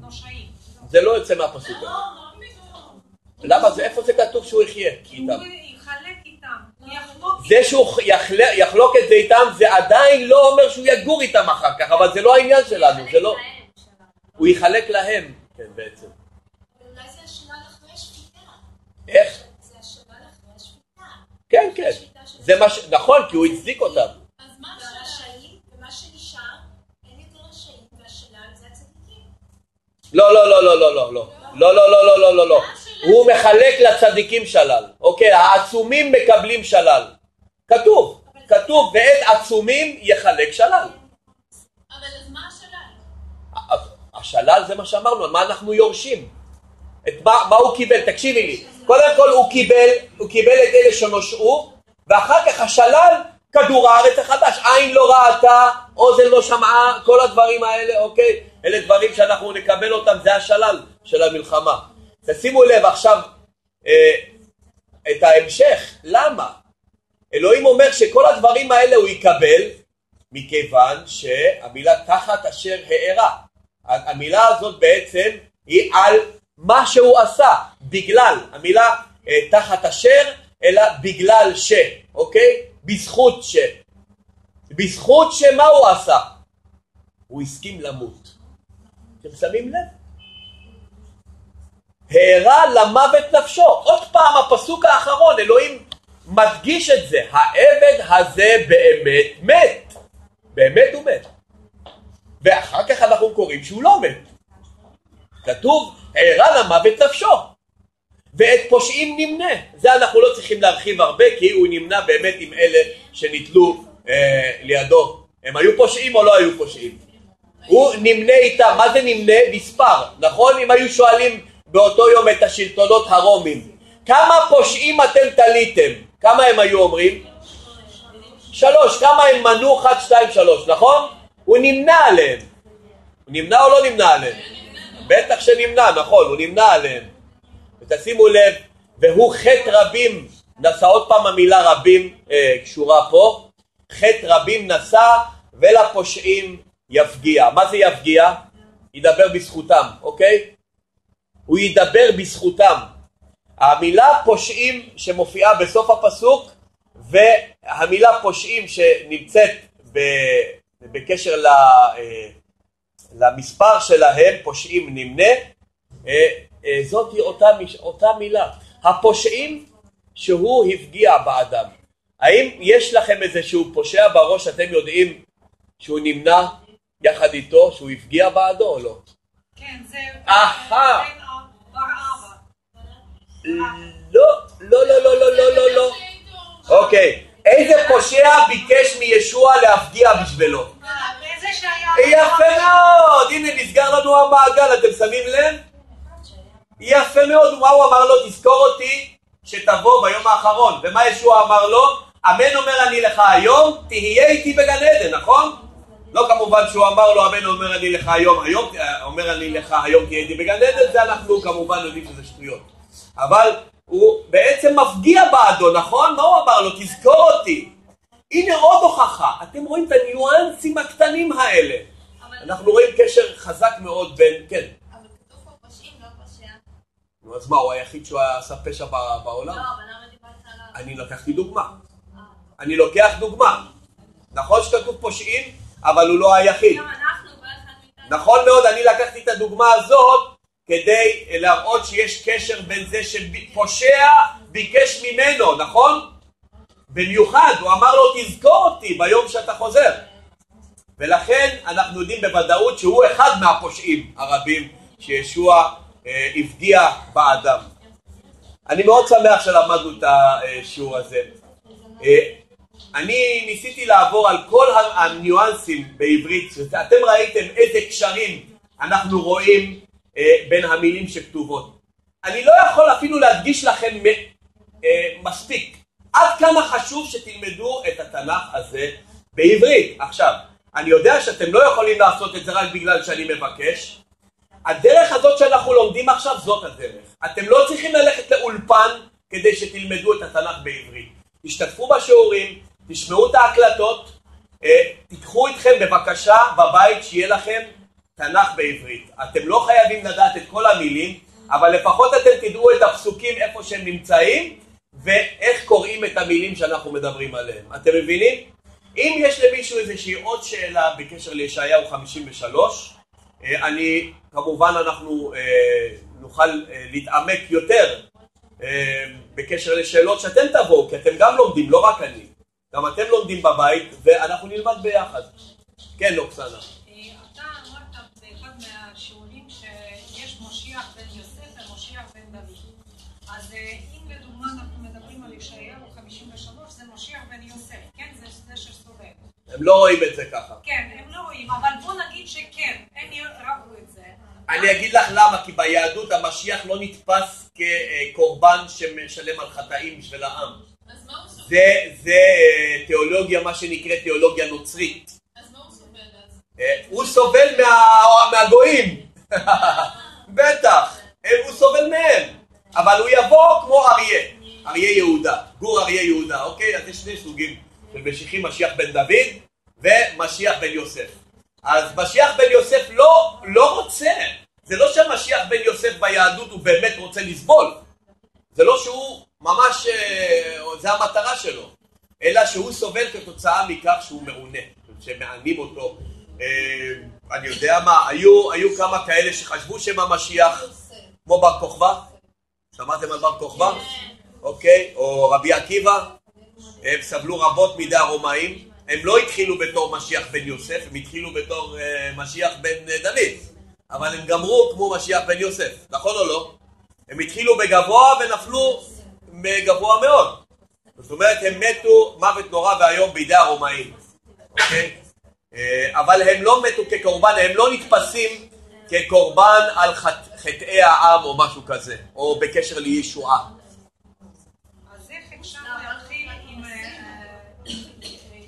הנושאים. זה לא יוצא מהפסוק הזה. למה זה, איפה זה כתוב שהוא יחיה כי איתם? הוא יחלק איתם, הוא יחלוק זה שהוא יחל- יחלוק את זה איתם זה עדיין לא אומר שהוא יגור איתם אחר כך, אבל זה לא העניין שלנו, זה לא... הוא יחלק להם, כן בעצם. אולי זה השנה אחרי השפיטה. איך? זה השנה אחרי השפיטה. כן, כן. זה מה ש... נכון, כי הוא הצדיק אותם. אז מה השאלה? והרשעים, ומה שנשאר, אין יותר רשעים. לא, לא, לא, לא, לא, לא, לא. לא, לא, לא, לא, לא, לא, לא. הוא מחלק לצדיקים שלל. אוקיי, העצומים מקבלים שלל. כתוב, כתוב, ואת עצומים יחלק שלל. אבל אז מה השלל? השלל זה מה שאמרנו, מה אנחנו יורשים? את מה, מה הוא קיבל? תקשיבי לי. קודם כל הוא קיבל, הוא קיבל את אלה שנושעו, ואחר כך השלל, כדור הארץ החדש. עין לא ראתה, אוזן לא שמעה, כל הדברים האלה, אוקיי? אלה דברים שאנחנו נקבל אותם, זה השלל של המלחמה. תשימו לב עכשיו אה, את ההמשך, למה? אלוהים אומר שכל הדברים האלה הוא יקבל מכיוון שהמילה תחת אשר הארה. המילה הזאת בעצם היא על מה שהוא עשה, בגלל, המילה אה, תחת אשר, אלא בגלל ש, אוקיי? בזכות ש. בזכות שמה הוא עשה? הוא הסכים למות. אתם שמים לב? הערה למוות נפשו. עוד פעם, הפסוק האחרון, אלוהים מדגיש את זה. העבד הזה באמת מת. באמת הוא מת. ואחר כך אנחנו קוראים שהוא לא מת. כתוב, הערה למוות נפשו. ואת פושעים נמנה. זה אנחנו לא צריכים להרחיב הרבה, כי הוא נמנה באמת עם אלה שנתלו אה, לידו. הם היו פושעים או לא היו פושעים? הוא נמנה איתם. מה זה נמנה? נספר. נכון? אם היו שואלים באותו יום את השלטונות הרומים, כמה פושעים אתם תליתם? כמה הם היו אומרים? שלוש. כמה הם מנו? אחת, שתיים, שלוש. נכון? הוא נמנה עליהם. הוא נמנה או לא נמנה עליהם? בטח שנמנה, נכון, הוא נמנה עליהם. ותשימו לב, והוא חטא רבים, נשא עוד פעם המילה רבים אה, קשורה פה, חטא רבים נשא ולפושעים יפגיע. מה זה יפגיע? ידבר בזכותם, אוקיי? הוא ידבר בזכותם. המילה פושעים שמופיעה בסוף הפסוק והמילה פושעים שנמצאת בקשר ל... אה, למספר שלהם, פושעים נמנה, אה, אה, זאת אותה, אותה מילה. הפושעים שהוא הפגיע באדם. האם יש לכם איזשהו פושע בראש שאתם יודעים שהוא נמנה יחד איתו, שהוא הפגיע בעדו או לא? כן, זה... אהה. לא, לא, לא, לא, לא, לא, לא, לא. אוקיי. איזה פושע ביקש מישוע להפגיע בשבילו? יפה מאוד, הנה נסגר לנו המעגל, אתם שמים לב? יפה מאוד, מה הוא אמר לו? תזכור אותי שתבוא ביום האחרון. ומה ישוע אמר לו? אמן אומר אני לך היום, תהיה איתי בגן עדן, נכון? לא כמובן שהוא אמר לו אמן אומר אני לך היום, היום אומר אני לך היום תהיה איתי בגן עדן, זה אנחנו כמובן יודעים שזה שטויות. אבל הוא בעצם מפגיע בעדו, נכון? מה הוא אמר לו? תזכור אותי. הנה עוד הוכחה, אתם רואים את הניואנסים הקטנים האלה. אנחנו רואים קשר חזק מאוד בין, כן. אבל כתוב פה פושעים, לא פושע. נו אז מה, הוא היחיד שהוא עשה פשע בעולם? לא, אבל למה דיברת עליו? אני לקחתי דוגמה. אני לוקח דוגמה. נכון שכתוב פושעים, אבל הוא לא היחיד. נכון מאוד, אני לקחתי את הדוגמה הזאת כדי להראות שיש קשר בין זה שפושע ביקש ממנו, נכון? במיוחד, הוא אמר לו תזכור אותי ביום שאתה חוזר. ולכן אנחנו יודעים בוודאות שהוא אחד מהפושעים הרבים שישוע אה, הפגיע באדם. אני מאוד שמח שלמדנו את השיעור הזה. אה, אני ניסיתי לעבור על כל הניואנסים בעברית, אתם ראיתם איזה קשרים אנחנו רואים בין המילים שכתובות. אני לא יכול אפילו להדגיש לכם אה, מספיק עד כמה חשוב שתלמדו את התנ"ך הזה בעברית. עכשיו, אני יודע שאתם לא יכולים לעשות את זה רק בגלל שאני מבקש. הדרך הזאת שאנחנו לומדים עכשיו זאת הדרך. אתם לא צריכים ללכת לאולפן כדי שתלמדו את התנ"ך בעברית. תשתתפו בשיעורים, תשמעו את ההקלטות, אה, תיקחו איתכם בבקשה בבית שיהיה לכם תנ"ך בעברית. אתם לא חייבים לדעת את כל המילים, אבל לפחות אתם תדעו את הפסוקים איפה שהם נמצאים, ואיך קוראים את המילים שאנחנו מדברים עליהם. אתם מבינים? אם יש למישהו איזושהי עוד שאלה בקשר לישעיהו 53, אה, אני, כמובן אנחנו אה, נוכל אה, להתעמק יותר בקשר לשאלות שאתם תבואו, כי אתם גם לומדים, לא רק אני. גם אתם לומדים בבית, ואנחנו נלמד ביחד. כן, אוקסנה. אתה אמרת באחד מהשיעורים ש... אה, אם לדוגמה אנחנו מדברים על ישעיהו 53, זה משיח בן יוסף, כן? זה זה שסובל. הם לא רואים את זה ככה. כן, הם לא רואים, אבל בוא נגיד שכן, הם ראו את זה. אני אגיד לך למה, כי ביהדות המשיח לא נתפס כקורבן שמשלם על חטאים בשביל העם. אז מה הוא סובל? זה, זה תיאולוגיה, מה שנקרא תיאולוגיה נוצרית. אז מה הוא סובל אז? אה, הוא סובל מה, מהגויים, (laughs) בטח, אה, הוא סובל מהם, אבל הוא יבוא כמו אריה, אריה יהודה, גור אריה יהודה, אוקיי? אז יש שני סוגים של משיחים, משיח בן דוד ומשיח בן יוסף. אז משיח בן יוסף לא, לא רוצה, זה לא שמשיח בן יוסף ביהדות הוא באמת רוצה לסבול, זה לא שהוא ממש, אה, זה המטרה שלו, אלא שהוא סובל כתוצאה מכך שהוא מעונה, שמענים אותו. אה, אני יודע מה, היו, היו כמה כאלה שחשבו שהם המשיח, כמו בר כוכבא, שמעתם על בר כוכבא? אוקיי, או רבי עקיבא, הם סבלו רבות מידי הרומאים, הם לא התחילו בתור משיח בן יוסף, הם התחילו בתור אה, משיח בן אה, דוד, אבל הם גמרו כמו משיח בן יוסף, נכון או לא? הם התחילו בגבוה ונפלו בגבוה מאוד. זאת אומרת, הם מתו מוות נורא ואיום בידי הרומאים, אוקיי? אה, אבל הם לא מתו כקורבן, הם לא נתפסים כקורבן על חט, חטאי העם או משהו כזה, או בקשר לישועה. אז איך אפשר להתחיל עם אה, אה,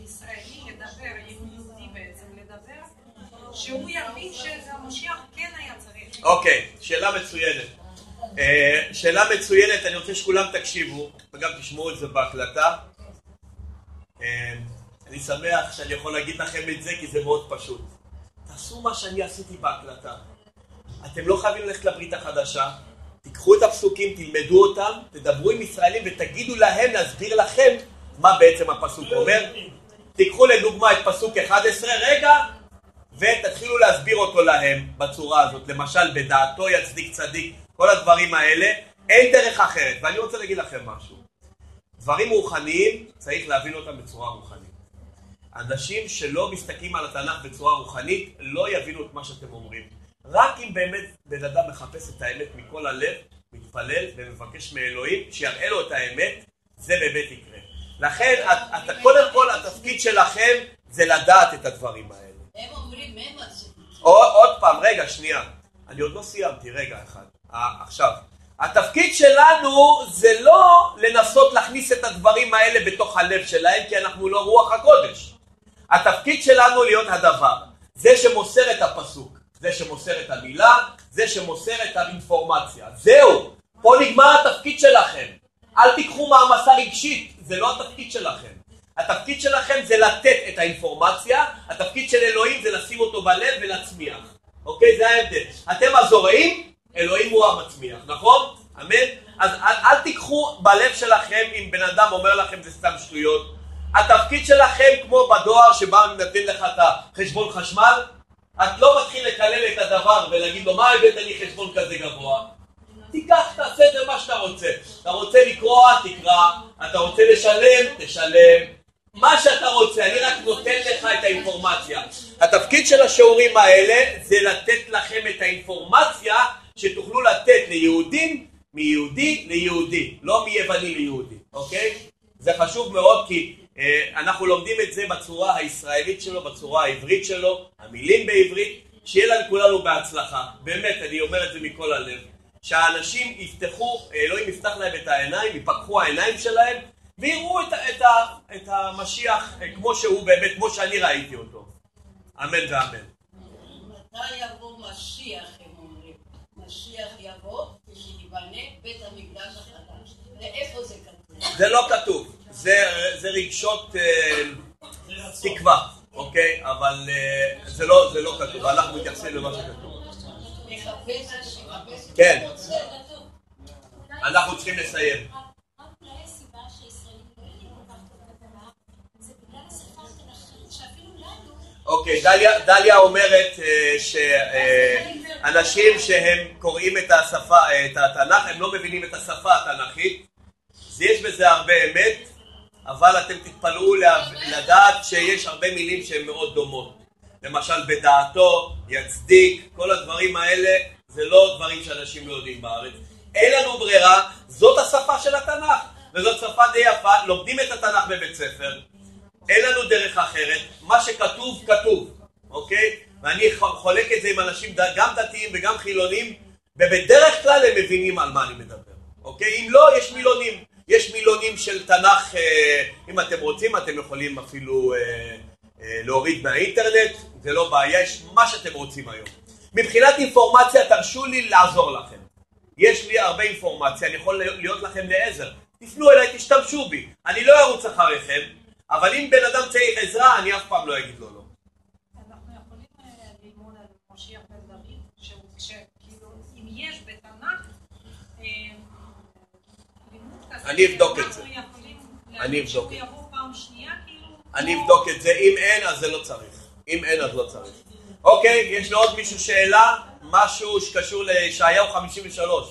ישראלי לדבר, עם יהודי בעצם לדבר, שהוא יבין שזה המשיח כן היה צריך. אוקיי, שאלה מצוינת. אה, שאלה מצוינת, אני רוצה שכולם תקשיבו, וגם תשמעו את זה בהקלטה. אה, אני שמח שאני יכול להגיד לכם את זה כי זה מאוד פשוט. תעשו מה שאני עשיתי בהקלטה. אתם לא חייבים ללכת לברית החדשה, תיקחו את הפסוקים, תלמדו אותם, תדברו עם ישראלים ותגידו להם להסביר לכם מה בעצם הפסוק אומר. תיקחו לדוגמה את פסוק 11, רגע, ותתחילו להסביר אותו להם בצורה הזאת. למשל, בדעתו יצדיק צדיק, כל הדברים האלה, אין דרך אחרת. ואני רוצה להגיד לכם משהו. דברים רוחניים, צריך להבין אותם בצורה רוחנית. אנשים שלא מסתכלים על התנ"ך בצורה רוחנית, לא יבינו את מה שאתם אומרים. רק אם באמת בן אדם מחפש את האמת מכל הלב, מתפלל ומבקש מאלוהים שיראה לו את האמת, זה באמת יקרה. לכן, את, את, קודם כל התפקיד שלכם זה לדעת את הדברים האלה. הם אומרים, הם עשו. עוד, פעם, רגע, שנייה. אני עוד לא סיימתי, רגע אחד. אה, עכשיו, התפקיד שלנו זה לא לנסות להכניס את הדברים האלה בתוך הלב שלהם, כי אנחנו לא רוח הקודש. התפקיד שלנו להיות הדבר, זה שמוסר את הפסוק, זה שמוסר את המילה, זה שמוסר את האינפורמציה. זהו, פה נגמר התפקיד שלכם. אל תיקחו מעמסה רגשית, זה לא התפקיד שלכם. התפקיד שלכם זה לתת את האינפורמציה, התפקיד של אלוהים זה לשים אותו בלב ולהצמיח. אוקיי? זה ההבדל. אתם הזורעים, אלוהים הוא המצמיח, נכון? אמן? אז אל, אל תיקחו בלב שלכם אם בן אדם אומר לכם זה סתם שטויות. התפקיד שלכם כמו בדואר שבא ונותן לך את החשבון חשמל, את לא מתחיל לקלל את הדבר ולהגיד לו מה הבאת לי חשבון כזה גבוה. תיקח, תעשה את זה מה שאתה רוצה. אתה רוצה לקרוע, תקרא. אתה רוצה לשלם, תשלם. מה שאתה רוצה, אני רק נותן לך את האינפורמציה. התפקיד של השיעורים האלה זה לתת לכם את האינפורמציה שתוכלו לתת ליהודים מיהודי ליהודי, לא מיווני ליהודי, אוקיי? זה חשוב מאוד כי אה, אנחנו לומדים את זה בצורה הישראלית שלו, בצורה העברית שלו, המילים בעברית, שיהיה לנו כולנו בהצלחה. באמת, אני אומר את זה מכל הלב. שהאנשים יפתחו, אלוהים יפתח להם את העיניים, יפקחו העיניים שלהם, ויראו את, את, את המשיח אה, כמו שהוא באמת, כמו שאני ראיתי אותו. אמן ואמן. מתי יבוא משיח, הם אומרים. משיח יבוא כשיבנה בית המקדש החדש. ואיפה זה כתוב? זה לא כתוב, זה, זה רגשות אה, תקווה, אוקיי? אבל אה, זה, לא, זה לא כתוב, אנחנו מתייחסים למה שכתוב. כן. אנחנו צריכים לסיים. רק אולי הסיבה שישראלים לא יודעים כל כך טוב את התנ"ך, זה בגלל השפה התנ"כית, שאפילו לנו... אוקיי, דליה, אומרת אה, שאנשים שהם קוראים את השפה, אה, את התנ"ך, הם לא מבינים את השפה התנ"כית. אז יש בזה הרבה אמת, אבל אתם תתפלאו לדעת שיש הרבה מילים שהן מאוד דומות. למשל, בדעתו, יצדיק, כל הדברים האלה, זה לא דברים שאנשים לא יודעים בארץ. אין לנו ברירה, זאת השפה של התנ"ך, וזאת שפה די יפה, לומדים את התנ"ך בבית ספר, אין לנו דרך אחרת, מה שכתוב, כתוב, אוקיי? ואני חולק את זה עם אנשים גם דתיים וגם חילונים, ובדרך כלל הם מבינים על מה אני מדבר, אוקיי? אם לא, יש מילונים. יש מילונים של תנ"ך, אה, אם אתם רוצים, אתם יכולים אפילו אה, אה, להוריד מהאינטרנט, זה לא בעיה, יש מה שאתם רוצים היום. מבחינת אינפורמציה, תרשו לי לעזור לכם. יש לי הרבה אינפורמציה, אני יכול להיות לכם לעזר. תפנו אליי, תשתמשו בי. אני לא ארוץ אחריכם, אבל אם בן אדם צריך עזרה, אני אף פעם לא אגיד לו לא. אנחנו יכולים אה, ללמוד על משיח בן דוד, שהוא- שכאילו, אם יש בתנ"ך אה, אני אבדוק את זה. אני אבדוק את זה. כאילו... אני אבדוק את זה, אם אין אז זה לא צריך. אם אין אז לא צריך. אוקיי, יש לעוד מישהו שאלה? משהו שקשור לישעיהו 53.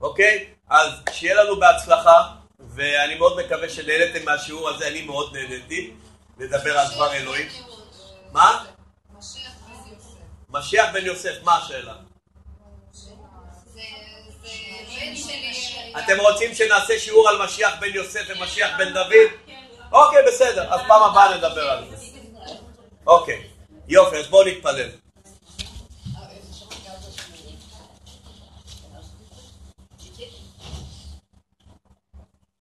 אוקיי? אז שיהיה לנו בהצלחה, ואני מאוד מקווה שנהנתם מהשיעור הזה, אני מאוד נהניתי לדבר על דבר אלוהים. מה? משיח בן יוסף. מה השאלה? אתם רוצים שנעשה שיעור על משיח בן יוסף ומשיח בן דוד? אוקיי, בסדר, אז פעם הבאה נדבר על זה. אוקיי, יופי, אז בואו נתפלל.